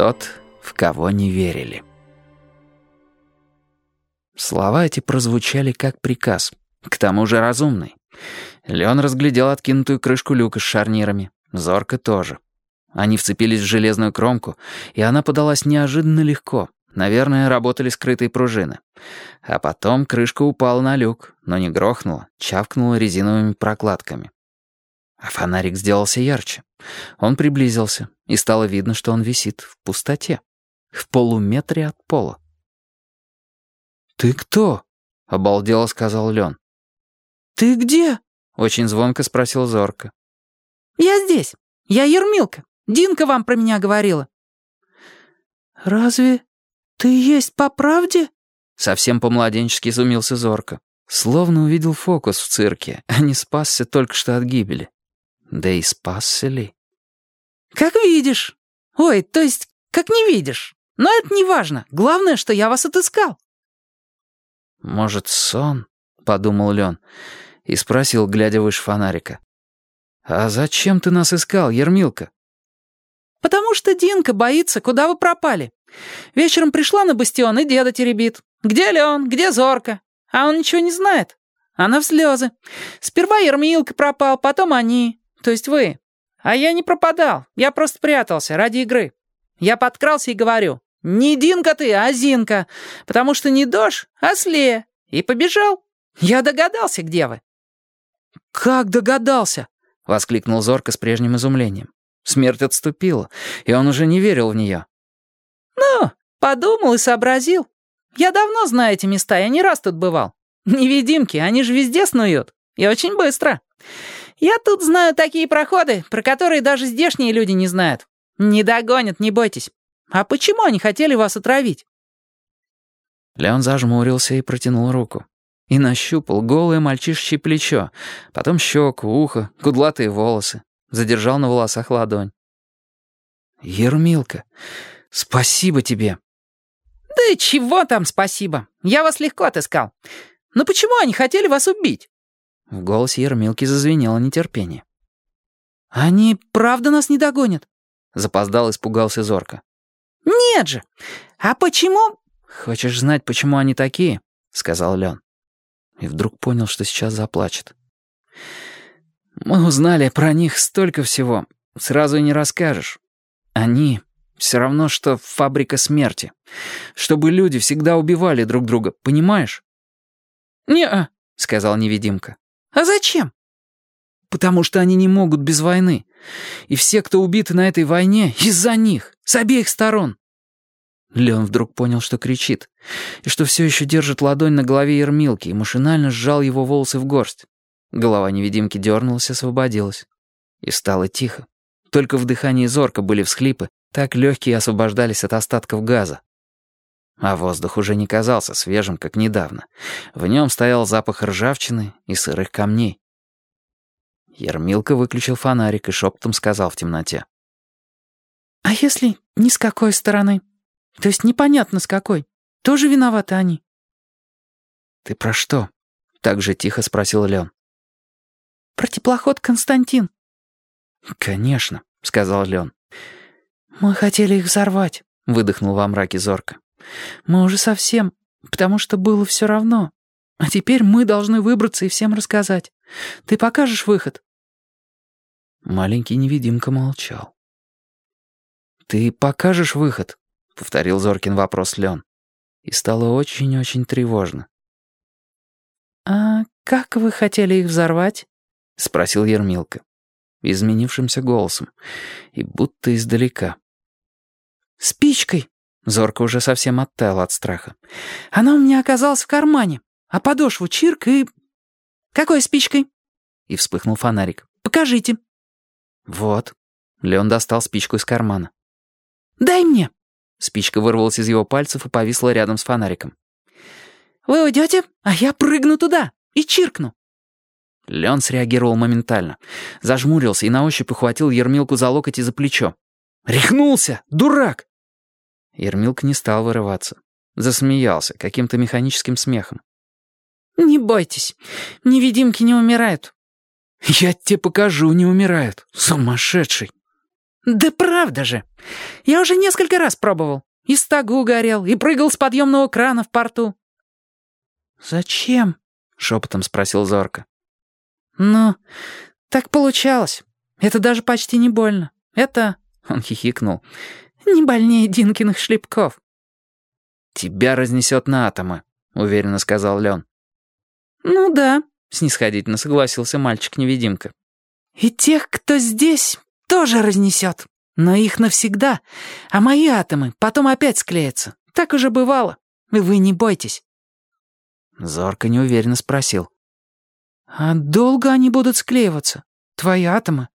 Тот, в кого не верили. Слова эти прозвучали как приказ, к тому же разумный. Леон разглядел откинутую крышку люка с шарнирами. Зорко тоже. Они вцепились в железную кромку, и она подалась неожиданно легко. Наверное, работали скрытые пружины. А потом крышка упала на люк, но не грохнула, чавкнула резиновыми прокладками. А фонарик сделался ярче. Он приблизился, и стало видно, что он висит в пустоте, в полуметре от пола. «Ты кто?» — обалдело сказал Лен. «Ты где?» — очень звонко спросил Зорка. «Я здесь. Я Ермилка. Динка вам про меня говорила». «Разве ты есть по правде?» Совсем по-младенчески изумился Зорка. Словно увидел фокус в цирке, а не спасся только что от гибели. Да и спасся ли? «Как видишь. Ой, то есть, как не видишь. Но это не важно. Главное, что я вас отыскал». «Может, сон?» — подумал Лен и спросил, глядя выше фонарика. «А зачем ты нас искал, Ермилка?» «Потому что Динка боится, куда вы пропали. Вечером пришла на бастион и деда теребит. Где Лен, где Зорка? А он ничего не знает. Она в слезы. Сперва Ермилка пропал, потом они, то есть вы. А я не пропадал, я просто прятался ради игры. Я подкрался и говорю, не Динка ты, а Зинка, потому что не Дождь, а Сле. И побежал. Я догадался, где вы. «Как догадался?» — воскликнул Зорко с прежним изумлением. Смерть отступила, и он уже не верил в нее. «Ну, подумал и сообразил. Я давно знаю эти места, я не раз тут бывал. Невидимки, они же везде снуют. И очень быстро. Я тут знаю такие проходы, про которые даже здешние люди не знают. Не догонят, не бойтесь. А почему они хотели вас отравить?» Леон зажмурился и протянул руку. И нащупал голое мальчишечье плечо, потом щеку, ухо, кудлатые волосы. Задержал на волосах ладонь. «Ермилка, спасибо тебе!» «Да чего там спасибо? Я вас легко отыскал. Но почему они хотели вас убить?» В голосе Ермилки зазвенело нетерпение. «Они правда нас не догонят?» Запоздал, испугался Зорко. «Нет же! А почему...» «Хочешь знать, почему они такие?» — сказал Лен. И вдруг понял, что сейчас заплачет. «Мы узнали про них столько всего. Сразу и не расскажешь. Они все равно, что фабрика смерти. Чтобы люди всегда убивали друг друга, понимаешь?» «Не-а», — сказал невидимка. «А зачем?» «Потому что они не могут без войны. И все, кто убиты на этой войне, из-за них, с обеих сторон». Леон вдруг понял, что кричит, и что все еще держит ладонь на голове Ермилки, и машинально сжал его волосы в горсть. Голова невидимки дернулась, освободилась. И стало тихо. Только в дыхании зорка были всхлипы, так легкие освобождались от остатков газа. А воздух уже не казался свежим, как недавно. В нем стоял запах ржавчины и сырых камней. Ермилка выключил фонарик и шепотом сказал в темноте. «А если ни с какой стороны? То есть непонятно с какой? Тоже виноваты они?» «Ты про что?» — так же тихо спросил Лен. «Про теплоход Константин». «Конечно», — сказал Лен. «Мы хотели их взорвать», — выдохнул во мраке Зорко. Мы уже совсем, потому что было все равно. А теперь мы должны выбраться и всем рассказать. Ты покажешь выход?» Маленький невидимка молчал. «Ты покажешь выход?» — повторил Зоркин вопрос Лен. И стало очень-очень тревожно. «А как вы хотели их взорвать?» — спросил Ермилка, изменившимся голосом, и будто издалека. «Спичкой», Зорка уже совсем оттаял от страха. «Она у меня оказалась в кармане, а подошву чирк и...» «Какой спичкой?» И вспыхнул фонарик. «Покажите». «Вот». Леон достал спичку из кармана. «Дай мне». Спичка вырвалась из его пальцев и повисла рядом с фонариком. «Вы уйдете, а я прыгну туда и чиркну». Леон среагировал моментально. Зажмурился и на ощупь ухватил Ермилку за локоть и за плечо. «Рехнулся! Дурак!» Ермилка не стал вырываться. Засмеялся каким-то механическим смехом. «Не бойтесь, невидимки не умирают». «Я тебе покажу, не умирают, сумасшедший». «Да правда же! Я уже несколько раз пробовал. И стогу горел, и прыгал с подъемного крана в порту». «Зачем?» — шепотом спросил Зорка. «Ну, так получалось. Это даже почти не больно. Это...» — он хихикнул. «Не больнее Динкиных шлепков». «Тебя разнесет на атомы», — уверенно сказал Лен. «Ну да», — снисходительно согласился мальчик-невидимка. «И тех, кто здесь, тоже разнесет. Но их навсегда. А мои атомы потом опять склеятся. Так уже бывало. И вы не бойтесь». Зорко неуверенно спросил. «А долго они будут склеиваться? Твои атомы?»